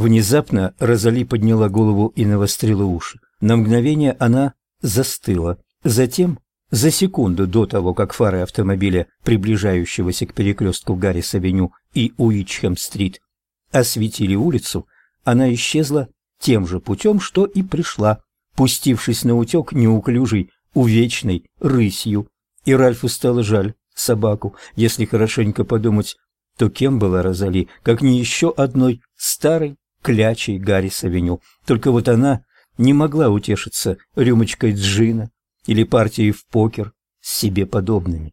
Внезапно Розали подняла голову и навострила уши. На мгновение она застыла. Затем, за секунду до того, как фары автомобиля, приближающегося к перекрестку Гаррис-авеню и Уичхэм-стрит, осветили улицу, она исчезла тем же путем, что и пришла, пустившись на утек неуклюжей, увечной рысью. И Ральфу стало жаль собаку, если хорошенько подумать, то кем была Розали, как не еще одной старой клячей Гаррис-авеню. Только вот она не могла утешиться рюмочкой джина или партией в покер с себе подобными.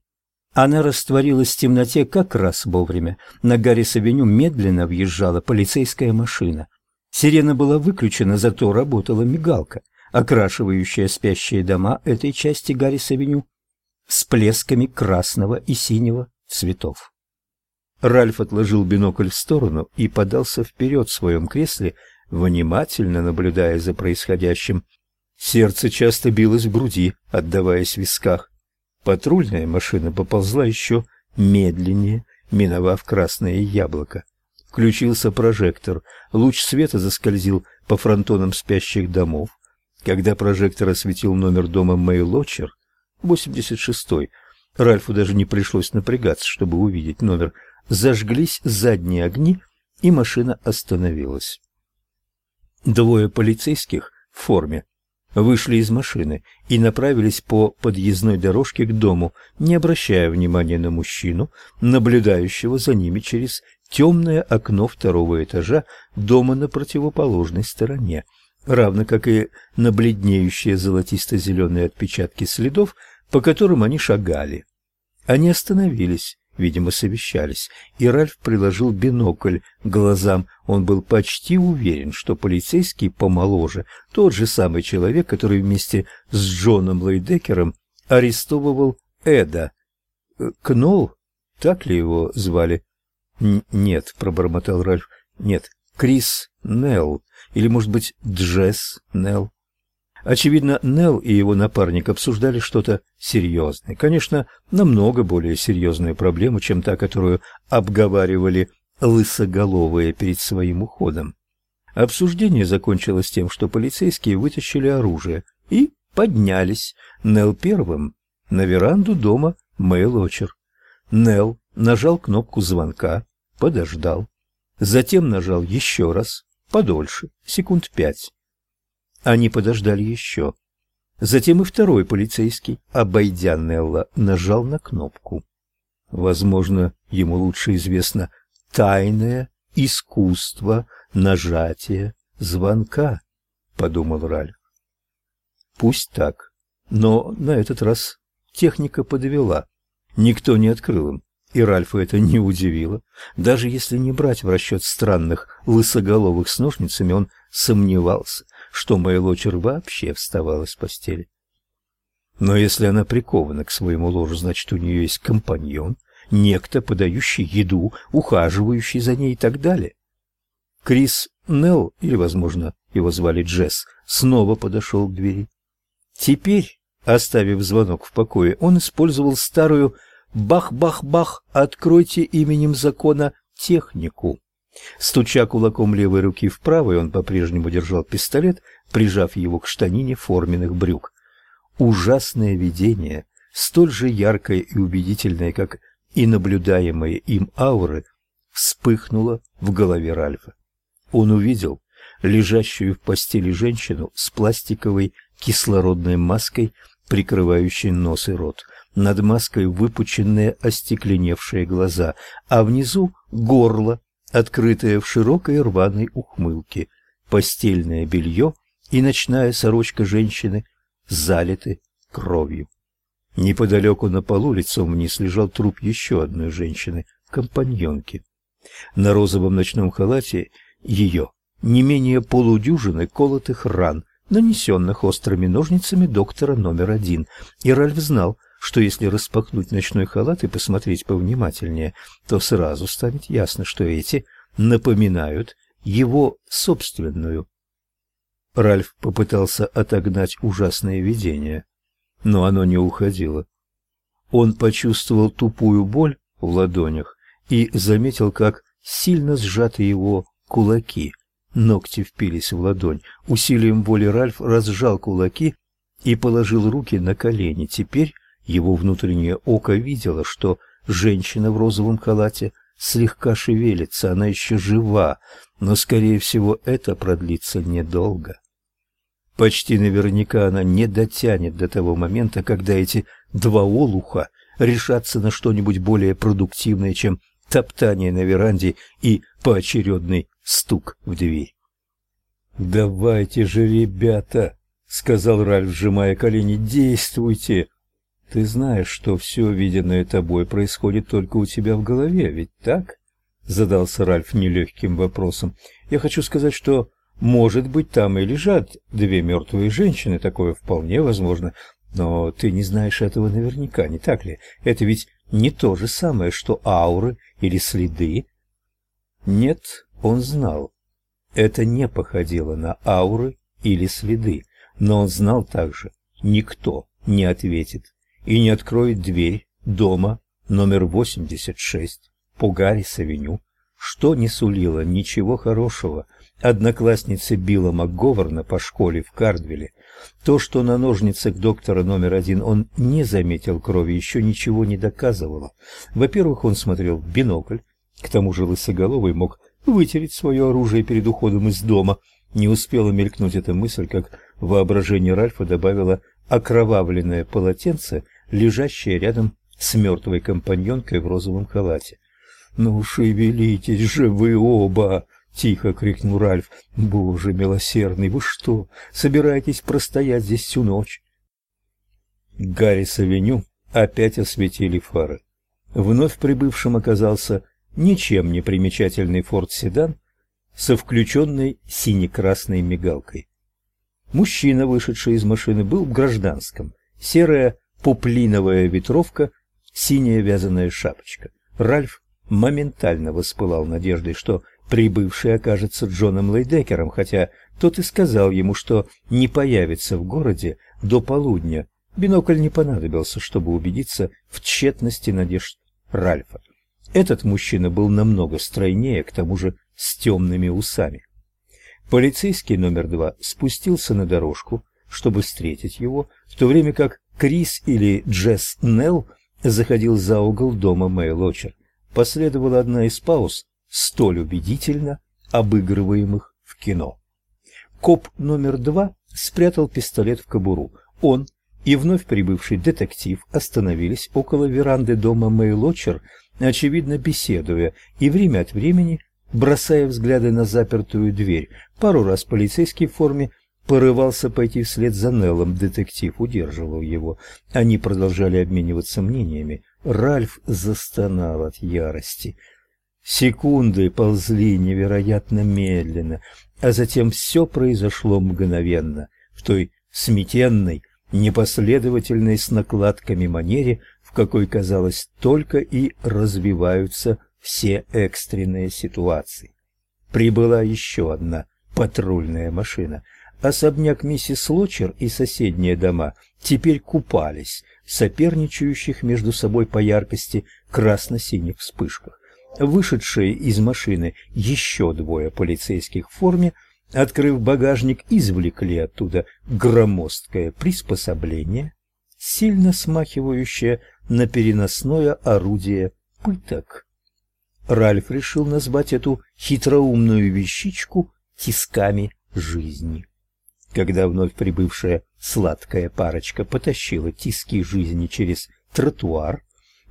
Она растворилась в темноте как раз вовремя. На Гаррис-авеню медленно въезжала полицейская машина. Сирена была выключена, зато работала мигалка, окрашивающая спящие дома этой части Гаррис-авеню всплесками красного и синего цветов. Ральф отложил бинокль в сторону и подался вперед в своем кресле, внимательно наблюдая за происходящим. Сердце часто билось в груди, отдаваясь в висках. Патрульная машина поползла еще медленнее, миновав красное яблоко. Включился прожектор. Луч света заскользил по фронтонам спящих домов. Когда прожектор осветил номер дома Мэй Лочер, 86-й, Ральфу даже не пришлось напрягаться, чтобы увидеть номер. Зажглись задние огни, и машина остановилась. Двое полицейских в форме вышли из машины и направились по подъездной дорожке к дому, не обращая внимания на мужчину, наблюдающего за ними через темное окно второго этажа дома на противоположной стороне, равно как и на бледнеющие золотисто-зеленые отпечатки следов, по которым они шагали. Они остановились, видимо, совещались, и Ральф приложил бинокль к глазам. Он был почти уверен, что полицейский помоложе, тот же самый человек, который вместе с Джоном Лейдекером арестовывал Эда. Э, Кнол, так ли его звали? «Нет», — пробормотал Ральф, — «нет, Крис Нелл, или, может быть, Джесс Нелл». Очевидно, Нелл и его напарник обсуждали что-то серьезное. Конечно, намного более серьезную проблему, чем та, которую обговаривали лысоголовые перед своим уходом. Обсуждение закончилось тем, что полицейские вытащили оружие и поднялись Нелл первым на веранду дома Мэйл Очер. Нелл нажал кнопку звонка, подождал. Затем нажал еще раз, подольше, секунд пять. Они подождали еще. Затем и второй полицейский, обойдя Нелла, нажал на кнопку. Возможно, ему лучше известно тайное искусство нажатия звонка, подумал Ральф. Пусть так, но на этот раз техника подвела. Никто не открыл им, и Ральфа это не удивило. Даже если не брать в расчет странных лысоголовых с он сомневался, что Мэйлочер вообще вставала с постели. Но если она прикована к своему ложу, значит, у нее есть компаньон, некто, подающий еду, ухаживающий за ней и так далее. Крис Нелл, или, возможно, его звали Джесс, снова подошел к двери. Теперь Оставив звонок в покое, он использовал старую «бах-бах-бах, откройте именем закона технику». Стуча кулаком левой руки в правой, он по-прежнему держал пистолет, прижав его к штанине форменных брюк. Ужасное видение, столь же яркое и убедительное, как и наблюдаемые им ауры, вспыхнуло в голове Ральфа. Он увидел лежащую в постели женщину с пластиковой кислородной маской прикрывающий нос и рот. Над маской выпученные остекленевшие глаза, а внизу горло, открытое в широкой рваной ухмылке. Постельное белье и ночная сорочка женщины залиты кровью. Неподалеку на полу лицом вниз лежал труп еще одной женщины, компаньонки. На розовом ночном халате ее не менее полудюжины колотых ран, нанесенных острыми ножницами доктора номер один, и Ральф знал, что если распахнуть ночной халат и посмотреть повнимательнее, то сразу станет ясно, что эти напоминают его собственную. Ральф попытался отогнать ужасное видение, но оно не уходило. Он почувствовал тупую боль в ладонях и заметил, как сильно сжаты его кулаки. Ногти впились в ладонь. Усилием воли Ральф разжал кулаки и положил руки на колени. Теперь его внутреннее око видело, что женщина в розовом халате слегка шевелится, она еще жива, но, скорее всего, это продлится недолго. Почти наверняка она не дотянет до того момента, когда эти два олуха решатся на что-нибудь более продуктивное, чем топтание на веранде и поочередный стук в дверь. «Давайте же, ребята!» — сказал Ральф, сжимая колени. «Действуйте! Ты знаешь, что все виденное тобой происходит только у тебя в голове, ведь так?» — задался Ральф нелегким вопросом. «Я хочу сказать, что, может быть, там и лежат две мертвые женщины, такое вполне возможно, но ты не знаешь этого наверняка, не так ли? Это ведь не то же самое, что ауры или следы. Нет, он знал. Это не походило на ауры или следы, но он знал также, никто не ответит и не откроет дверь дома номер 86 по Гаррис-авеню, что не сулило ничего хорошего однокласснице Билла МакГоверна по школе в Кардвилле. То, что на ножницах доктора номер один он не заметил крови, еще ничего не доказывало. Во-первых, он смотрел в бинокль, к тому же лысоголовый мог вытереть свое оружие перед уходом из дома. Не успела мелькнуть эта мысль, как воображение Ральфа добавило окровавленное полотенце, лежащее рядом с мертвой компаньонкой в розовом халате. «Ну, шевелитесь же вы оба!» тихо крикнул Ральф. Боже милосердный, вы что, собираетесь простоять здесь всю ночь? Гаррис-авеню опять осветили фары. Вновь прибывшим оказался ничем не примечательный форд-седан со включенной сине-красной мигалкой. Мужчина, вышедший из машины, был в гражданском. Серая пуплиновая ветровка, синяя вязаная шапочка. Ральф моментально воспылал надеждой, что прибывший окажется Джоном Лейдекером, хотя тот и сказал ему, что не появится в городе до полудня. Бинокль не понадобился, чтобы убедиться в тщетности надежд Ральфа. Этот мужчина был намного стройнее, к тому же с темными усами. Полицейский номер два спустился на дорожку, чтобы встретить его, в то время как Крис или Джесс Нелл заходил за угол дома Мэй Лочер. Последовала одна из пауз, столь убедительно обыгрываемых в кино. Коп номер два спрятал пистолет в кобуру. Он и вновь прибывший детектив остановились около веранды дома Мэй Лочер, очевидно беседуя и время от времени бросая взгляды на запертую дверь. Пару раз полицейский в форме порывался пойти вслед за Неллом, детектив удерживал его. Они продолжали обмениваться мнениями. Ральф застонал от ярости. Секунды ползли невероятно медленно, а затем все произошло мгновенно, в той сметенной, непоследовательной с накладками манере, в какой, казалось, только и развиваются все экстренные ситуации. Прибыла еще одна патрульная машина. Особняк миссис Лочер и соседние дома теперь купались в соперничающих между собой по яркости красно-синих вспышках вышедшие из машины еще двое полицейских в форме, открыв багажник, извлекли оттуда громоздкое приспособление, сильно смахивающее на переносное орудие пыток. Ральф решил назвать эту хитроумную вещичку тисками жизни. Когда вновь прибывшая сладкая парочка потащила тиски жизни через тротуар,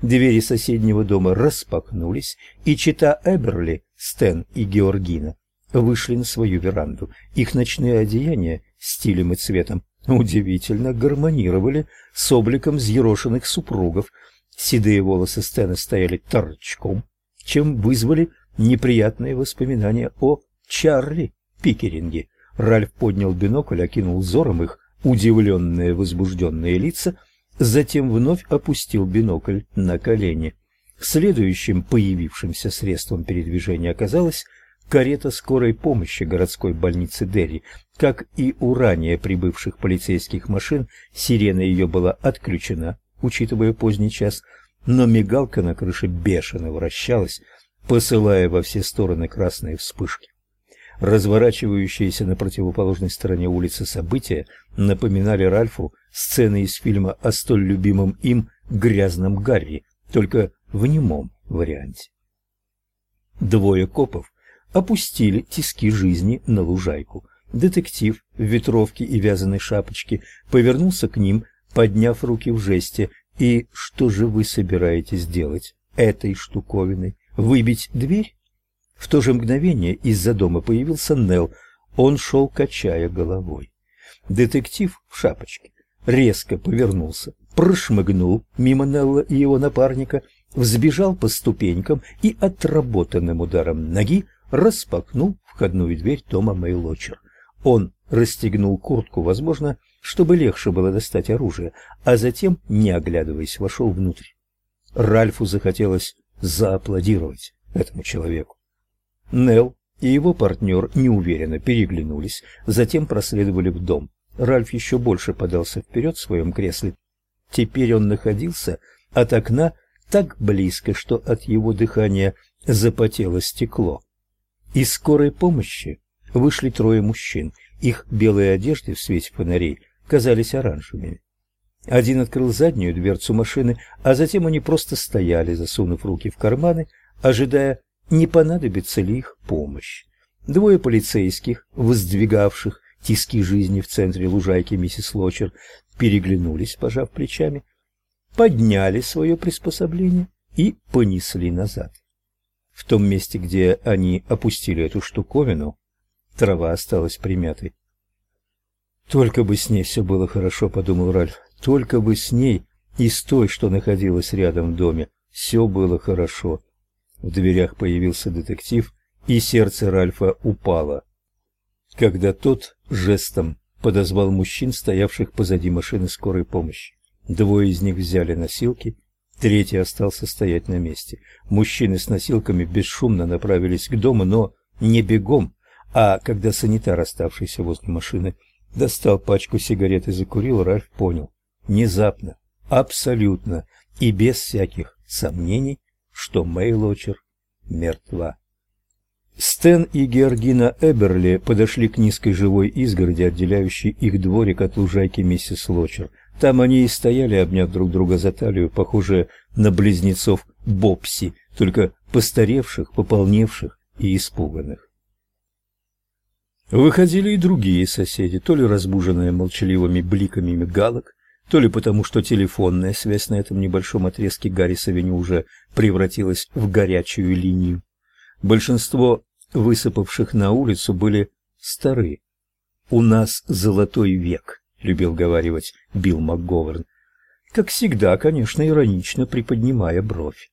Двери соседнего дома распахнулись, и чита Эберли, Стэн и Георгина вышли на свою веранду. Их ночные одеяния стилем и цветом удивительно гармонировали с обликом взъерошенных супругов. Седые волосы Стэна стояли торчком, чем вызвали неприятные воспоминания о Чарли Пикеринге. Ральф поднял бинокль, окинул взором их удивленные возбужденные лица затем вновь опустил бинокль на колени. Следующим появившимся средством передвижения оказалась карета скорой помощи городской больницы Дерри. Как и у ранее прибывших полицейских машин, сирена ее была отключена, учитывая поздний час, но мигалка на крыше бешено вращалась, посылая во все стороны красные вспышки. Разворачивающиеся на противоположной стороне улицы события напоминали Ральфу сцены из фильма о столь любимом им грязном Гарри, только в немом варианте. Двое копов опустили тиски жизни на лужайку. Детектив в ветровке и вязаной шапочке повернулся к ним, подняв руки в жесте. «И что же вы собираетесь делать этой штуковиной? Выбить дверь?» В то же мгновение из-за дома появился Нел. Он шел, качая головой. Детектив в шапочке резко повернулся, прошмыгнул мимо Нелла и его напарника, взбежал по ступенькам и отработанным ударом ноги распахнул входную дверь дома Мейлочер. Он расстегнул куртку, возможно, чтобы легче было достать оружие, а затем, не оглядываясь, вошел внутрь. Ральфу захотелось зааплодировать этому человеку. Нел и его партнер неуверенно переглянулись, затем проследовали в дом. Ральф еще больше подался вперед в своем кресле. Теперь он находился от окна так близко, что от его дыхания запотело стекло. Из скорой помощи вышли трое мужчин. Их белые одежды в свете фонарей казались оранжевыми. Один открыл заднюю дверцу машины, а затем они просто стояли, засунув руки в карманы, ожидая, не понадобится ли их помощь. Двое полицейских, воздвигавших тиски жизни в центре лужайки миссис Лочер, переглянулись, пожав плечами, подняли свое приспособление и понесли назад. В том месте, где они опустили эту штуковину, трава осталась примятой. Только бы с ней все было хорошо, подумал Ральф. Только бы с ней и с той, что находилась рядом в доме, все было хорошо. В дверях появился детектив, и сердце Ральфа упало, когда тот жестом подозвал мужчин, стоявших позади машины скорой помощи. Двое из них взяли носилки, третий остался стоять на месте. Мужчины с носилками бесшумно направились к дому, но не бегом, а когда санитар, оставшийся возле машины, достал пачку сигарет и закурил, Ральф понял, внезапно, абсолютно и без всяких сомнений, что Мэй Лочер мертва. Стэн и Георгина Эберли подошли к низкой живой изгороди, отделяющей их дворик от лужайки миссис Лочер. Там они и стояли, обняв друг друга за талию, похожие на близнецов Бобси, только постаревших, пополневших и испуганных. Выходили и другие соседи, то ли разбуженные молчаливыми бликами мигалок, то ли потому, что телефонная связь на этом небольшом отрезке Гаррис-авеню уже превратилась в горячую линию. Большинство высыпавших на улицу были стары. «У нас золотой век», — любил говаривать Билл МакГоверн. Как всегда, конечно, иронично приподнимая бровь.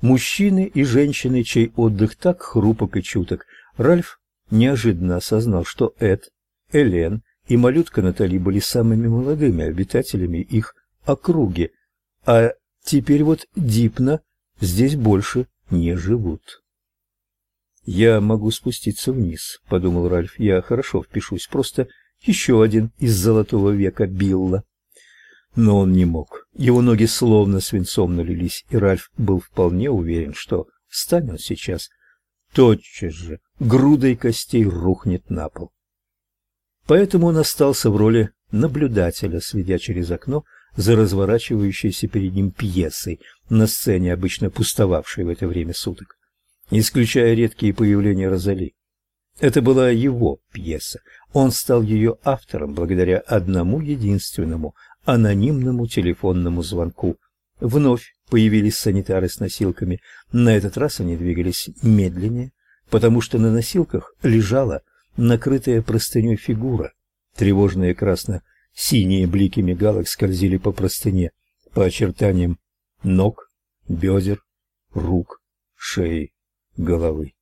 Мужчины и женщины, чей отдых так хрупок и чуток, Ральф неожиданно осознал, что Эд, Элен и малютка Натали были самыми молодыми обитателями их округи, а теперь вот Дипна здесь больше не живут. Я могу спуститься вниз, подумал Ральф. Я хорошо впишусь, просто еще один из золотого века Билла. Но он не мог. Его ноги словно свинцом налились, и Ральф был вполне уверен, что встанет сейчас тотчас же грудой костей рухнет на пол. Поэтому он остался в роли наблюдателя, следя через окно за разворачивающейся перед ним пьесой на сцене, обычно пустовавшей в это время суток исключая редкие появления Розали. Это была его пьеса. Он стал ее автором благодаря одному единственному анонимному телефонному звонку. Вновь появились санитары с носилками. На этот раз они двигались медленнее, потому что на носилках лежала накрытая простыней фигура. Тревожные красно-синие блики мигалок скользили по простыне, по очертаниям ног, бедер, рук, шеи головы.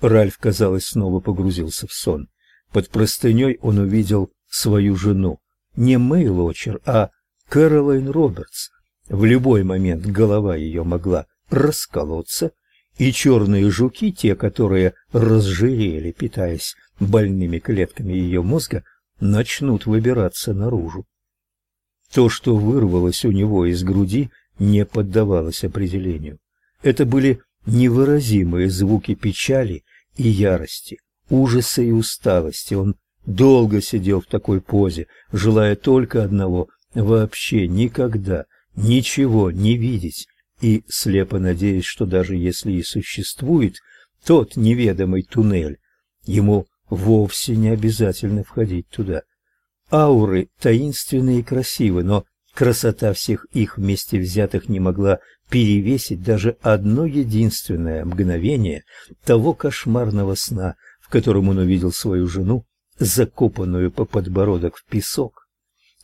Ральф, казалось, снова погрузился в сон. Под простыней он увидел свою жену, не Мэй Лочер, а Кэролайн Робертс. В любой момент голова ее могла расколоться, и черные жуки, те, которые разжирели, питаясь больными клетками ее мозга, начнут выбираться наружу. То, что вырвалось у него из груди, не поддавалось определению. Это были невыразимые звуки печали и ярости. ужаса и усталости. Он долго сидел в такой позе, желая только одного — вообще никогда ничего не видеть и слепо надеясь, что даже если и существует тот неведомый туннель, ему вовсе не обязательно входить туда. Ауры таинственные и красивы, но красота всех их вместе взятых не могла перевесить даже одно единственное мгновение того кошмарного сна, в котором он увидел свою жену, закопанную по подбородок в песок.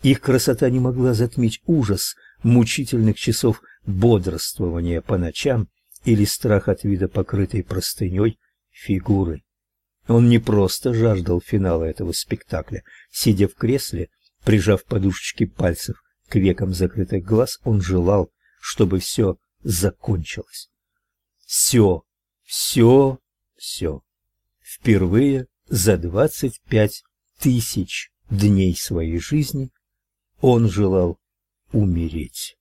Их красота не могла затмить ужас мучительных часов бодрствования по ночам или страх от вида покрытой простыней фигуры. Он не просто жаждал финала этого спектакля. Сидя в кресле, прижав подушечки пальцев к векам закрытых глаз, он желал, чтобы все закончилось. Все, все, все. Впервые за двадцать пять тысяч дней своей жизни он желал умереть.